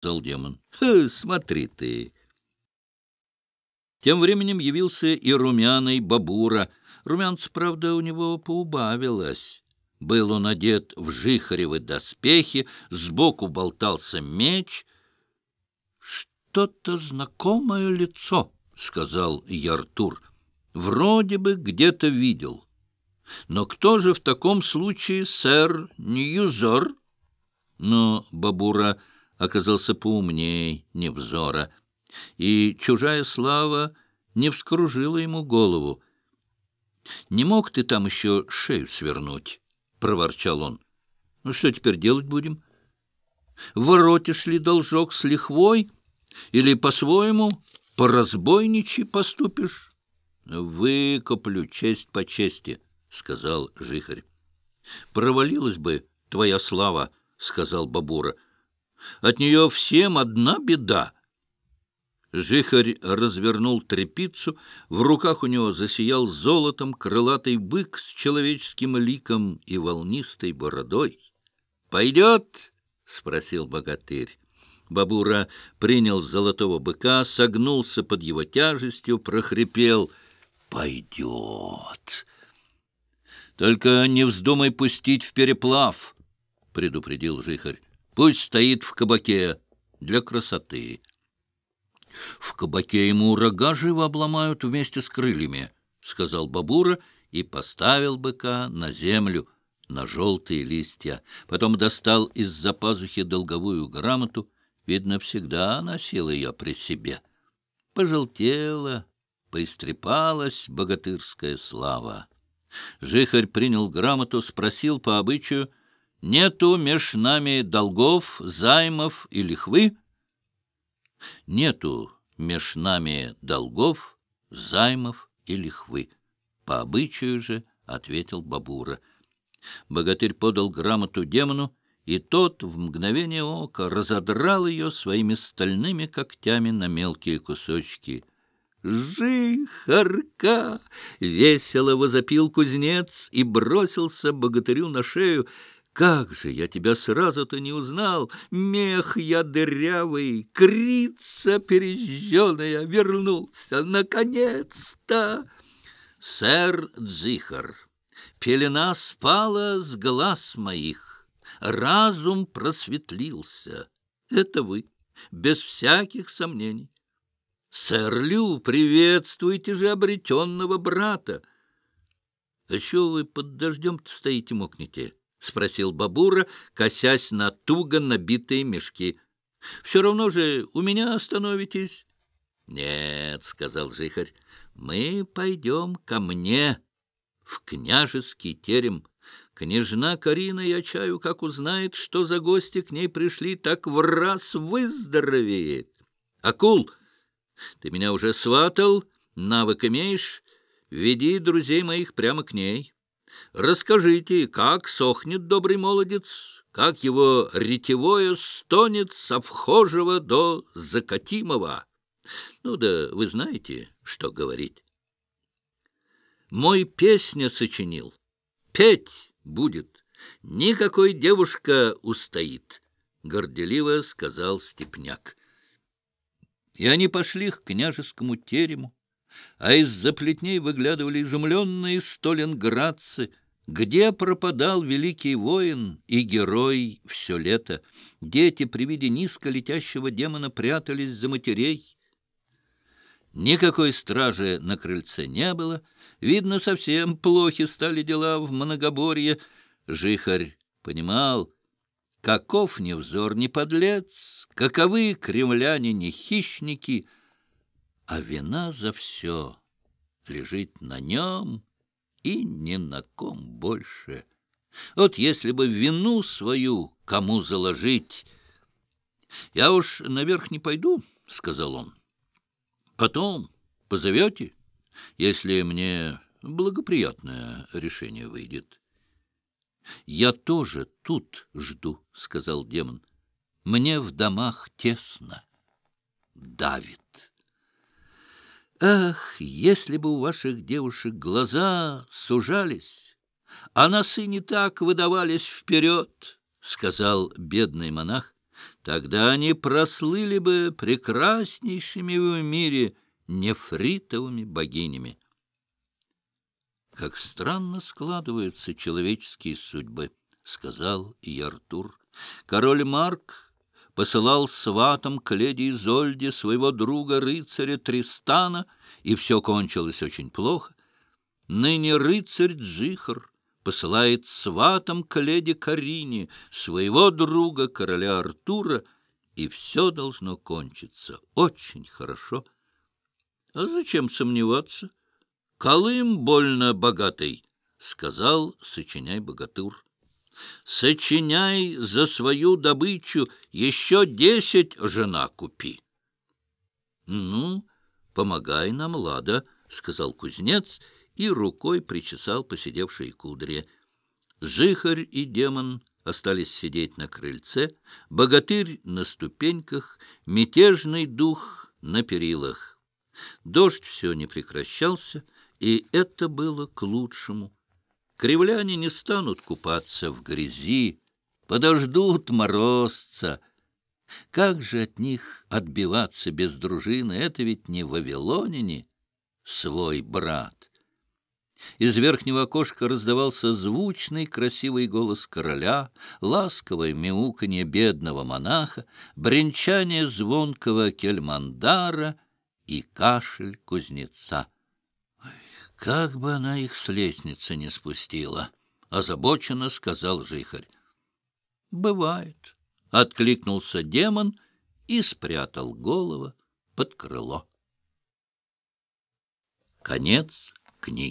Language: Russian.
сказал демон. — Смотри ты! Тем временем явился и румяный бабура. Румянца, правда, у него поубавилось. Был он одет в жихаревы доспехи, сбоку болтался меч. — Что-то знакомое лицо, — сказал Яртур. — Вроде бы где-то видел. Но кто же в таком случае сэр Ньюзор? Но Бабура оказался поумней Невзора, и чужая слава не вскружила ему голову. — Не мог ты там еще шею свернуть? — проворчал он. — Ну, что теперь делать будем? Воротишь ли должок с лихвой или по-своему по-разбойничьи поступишь? — Выкоплю честь по чести, — сказал Жихарь. — Провалилась бы твоя слава, — сказал Бабура. — от нее всем одна беда. Жихарь развернул трепицу, в руках у него засиял золотом крылатый бык с человеческим ликом и волнистой бородой. — Пойдет? — спросил богатырь. Бабура принял золотого быка, согнулся под его тяжестью, прохрипел. — Пойдет. — Только не вздумай пустить в переплав, — предупредил Жихарь. Пусть стоит в кабаке для красоты. В кабаке ему рога живо обломают вместе с крыльями, — сказал Бабура и поставил быка на землю, на желтые листья. Потом достал из-за пазухи долговую грамоту. Видно, всегда носил ее при себе. Пожелтела, поистрепалась богатырская слава. Жихарь принял грамоту, спросил по обычаю — Нету меж нами долгов, займов и лихвы? Нету меж нами долгов, займов и лихвы. По обычаю же, — ответил Бабура. Богатырь подал грамоту демону, и тот в мгновение ока разодрал ее своими стальными когтями на мелкие кусочки. «Жихарка!» — весело возопил кузнец и бросился богатырю на шею. Как же я тебя сразу-то не узнал! Мех я дырявый, крица пережженная, вернулся, наконец-то! Сэр Дзихар, пелена спала с глаз моих, разум просветлился. Это вы, без всяких сомнений. Сэр Лю, приветствуйте же обретенного брата. А что вы под дождем-то стоите, мокнете? — спросил Бабура, косясь на туго набитые мешки. — Все равно же у меня остановитесь. — Нет, — сказал Жихарь, — мы пойдем ко мне в княжеский терем. Княжна Карина, я чаю, как узнает, что за гости к ней пришли, так в раз выздоровеет. Акул, ты меня уже сватал, навык имеешь? Веди друзей моих прямо к ней. Расскажите, как сохнет добрый молодец, как его ретевое стонет со вхожего до закатимого. Ну да вы знаете, что говорить. Мой песня сочинил. Петь будет. Никакой девушка устоит, — горделиво сказал Степняк. И они пошли к княжескому терему а из-за плетней выглядывали изумленные сталинградцы. Где пропадал великий воин и герой все лето? Дети при виде низко летящего демона прятались за матерей. Никакой стражи на крыльце не было. Видно, совсем плохи стали дела в многоборье. Жихарь понимал, каков невзор не подлец, каковы кремляне не хищники — а вина за все лежит на нем и ни на ком больше. Вот если бы вину свою кому заложить... — Я уж наверх не пойду, — сказал он. — Потом позовете, если мне благоприятное решение выйдет. — Я тоже тут жду, — сказал демон. — Мне в домах тесно. Давит. Ах, если бы у ваших девушек глаза сужались, а носы не так выдавались вперед, — сказал бедный монах, — Тогда они прослыли бы прекраснейшими в мире нефритовыми богинями. «Как странно складываются человеческие судьбы», — сказал и Артур. Король Марк посылал сватом к леди Изольде своего друга-рыцаря Тристана, и все кончилось очень плохо. Ныне рыцарь Джихар посылает сватом к леди Карине своего друга, короля Артура, и все должно кончиться очень хорошо. А зачем сомневаться? Колым больно богатый, — сказал, сочиняй богатур. Сочиняй за свою добычу еще десять жена купи. — Ну, помогай нам, Лада, — сказал кузнец, — и рукой причесал посидевшие кудри. Жихарь и демон остались сидеть на крыльце, богатырь на ступеньках, мятежный дух на перилах. Дождь все не прекращался, и это было к лучшему. Кривляне не станут купаться в грязи, подождут морозца. Как же от них отбиваться без дружины? Это ведь не вавилоняне, свой брат. Из верхнего окошка раздавался звучный, красивый голос короля, ласковое мяуканье бедного монаха, бренчание звонкого кельмандара и кашель кузнеца. «Как бы она их с лестницы не спустила!» — озабоченно сказал жихарь. «Бывает», — откликнулся демон и спрятал голову под крыло. Конец книги.